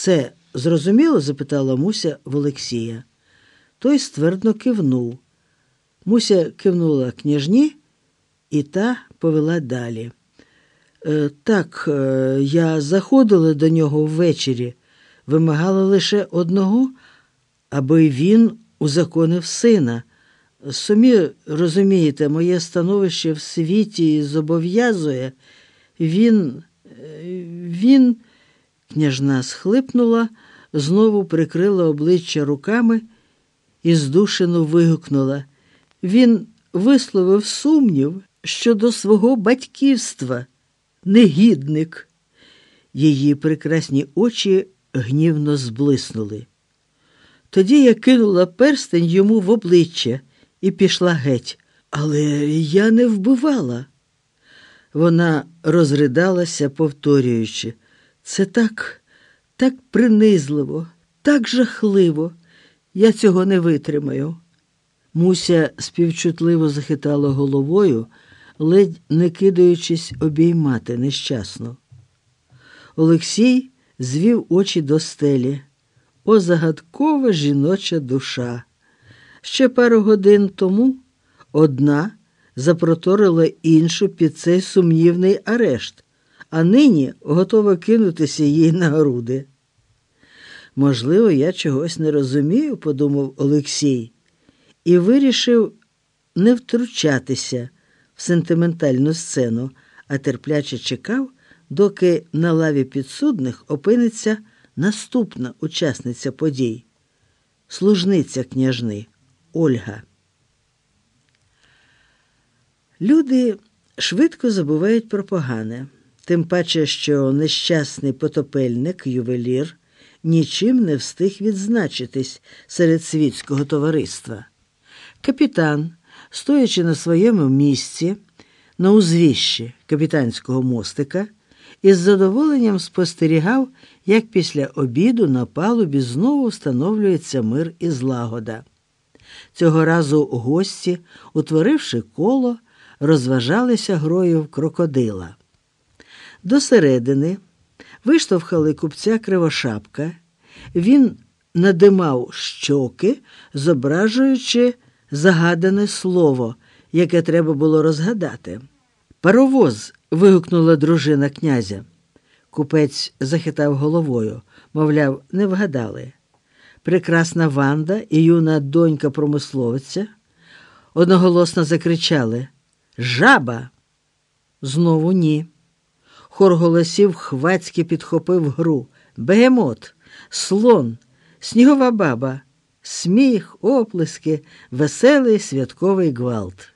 Це зрозуміло? запитала Муся в Олексія. Той ствердно кивнув. Муся кивнула княжні, і та повела далі. «Е, Так, е, я заходила до нього ввечері, вимагала лише одного, аби він узаконив сина. Самі розумієте, моє становище в світі зобов'язує. Він, е, він, княжна схлипнула, знову прикрила обличчя руками і здушено вигукнула. Він висловив сумнів щодо свого батьківства, негідник. Її прекрасні очі гнівно зблиснули. Тоді я кинула перстень йому в обличчя і пішла геть. Але я не вбивала. Вона розридалася, повторюючи, це так, так принизливо, так жахливо. Я цього не витримаю. Муся співчутливо захитала головою, ледь не кидаючись обіймати нещасно. Олексій звів очі до стелі. О, загадкова жіноча душа. Ще пару годин тому одна запроторила іншу під цей сумнівний арешт, а нині готова кинутися їй на груди. Можливо, я чогось не розумію, подумав Олексій, і вирішив не втручатися в сентиментальну сцену, а терпляче чекав, доки на лаві підсудних опиниться наступна учасниця подій служниця княжни Ольга. Люди швидко забувають про погане, тим паче, що нещасний потопельник, ювелір, нічим не встиг відзначитись серед світського товариства. Капітан, стоячи на своєму місці, на узвіщі капітанського мостика, із задоволенням спостерігав, як після обіду на палубі знову встановлюється мир і злагода. Цього разу гості, утворивши коло, розважалися грою в крокодила. До середини виштовхали купця кривошапка, він надимав щоки, зображуючи загадане слово, яке треба було розгадати. Паровоз. вигукнула дружина князя. Купець захитав головою, мовляв, не вгадали. Прекрасна Ванда і юна донька промисловця одноголосно закричали Жаба. Знову ні. Хор голосів хвацьки підхопив гру. Бегемот, слон, снігова баба, сміх, оплески, веселий святковий гвалт.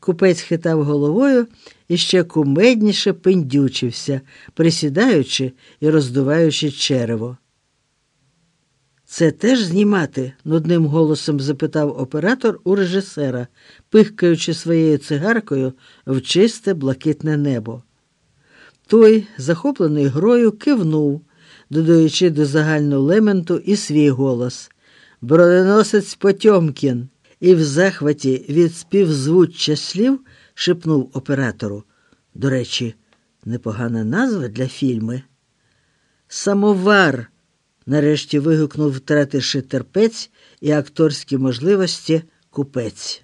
Купець хитав головою і ще кумедніше пендючився, присідаючи і роздуваючи черево. Це теж знімати? нудним голосом запитав оператор у режисера, пихкаючи своєю цигаркою в чисте блакитне небо. Той, захоплений грою, кивнув, додаючи до загального лементу і свій голос Бродоносець Потьомкін і в захваті від співзвуччя слів шепнув оператору. До речі, непогана назва для фільми. Самовар. нарешті вигукнув, втративши терпець і акторські можливості купець.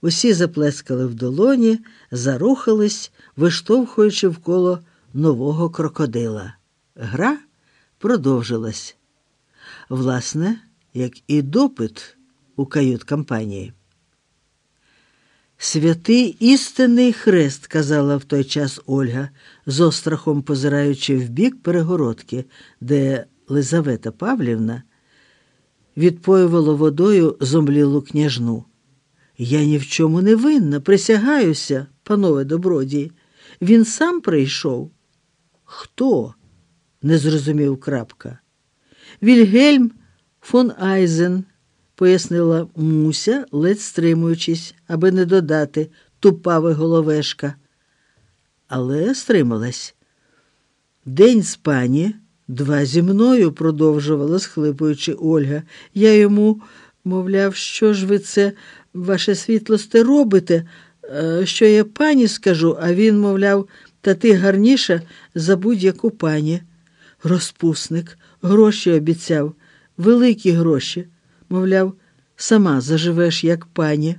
Усі заплескали в долоні, зарухались, виштовхуючи вколо нового крокодила. Гра продовжилась. Власне, як і допит у кают-кампанії. Святий істинний хрест, казала в той час Ольга, з острахом позираючи в бік перегородки, де Лизавета Павлівна відпоювала водою зомлілу княжну. Я ні в чому не винна, присягаюся, панове добродії. Він сам прийшов. Хто? не зрозумів крапка. Вільгельм фон Айзен пояснила Муся, ледь стримуючись, аби не додати тупаве головешка. Але стрималась. День з пані, два зі мною, продовжувала, схлипуючи Ольга. Я йому, мовляв, що ж ви це, ваше світлосте, робите? Е, що я пані скажу, а він, мовляв, та ти гарніша за будь-яку пані. Розпусник, гроші обіцяв, великі гроші. Мовляв, сама заживеш, як пані.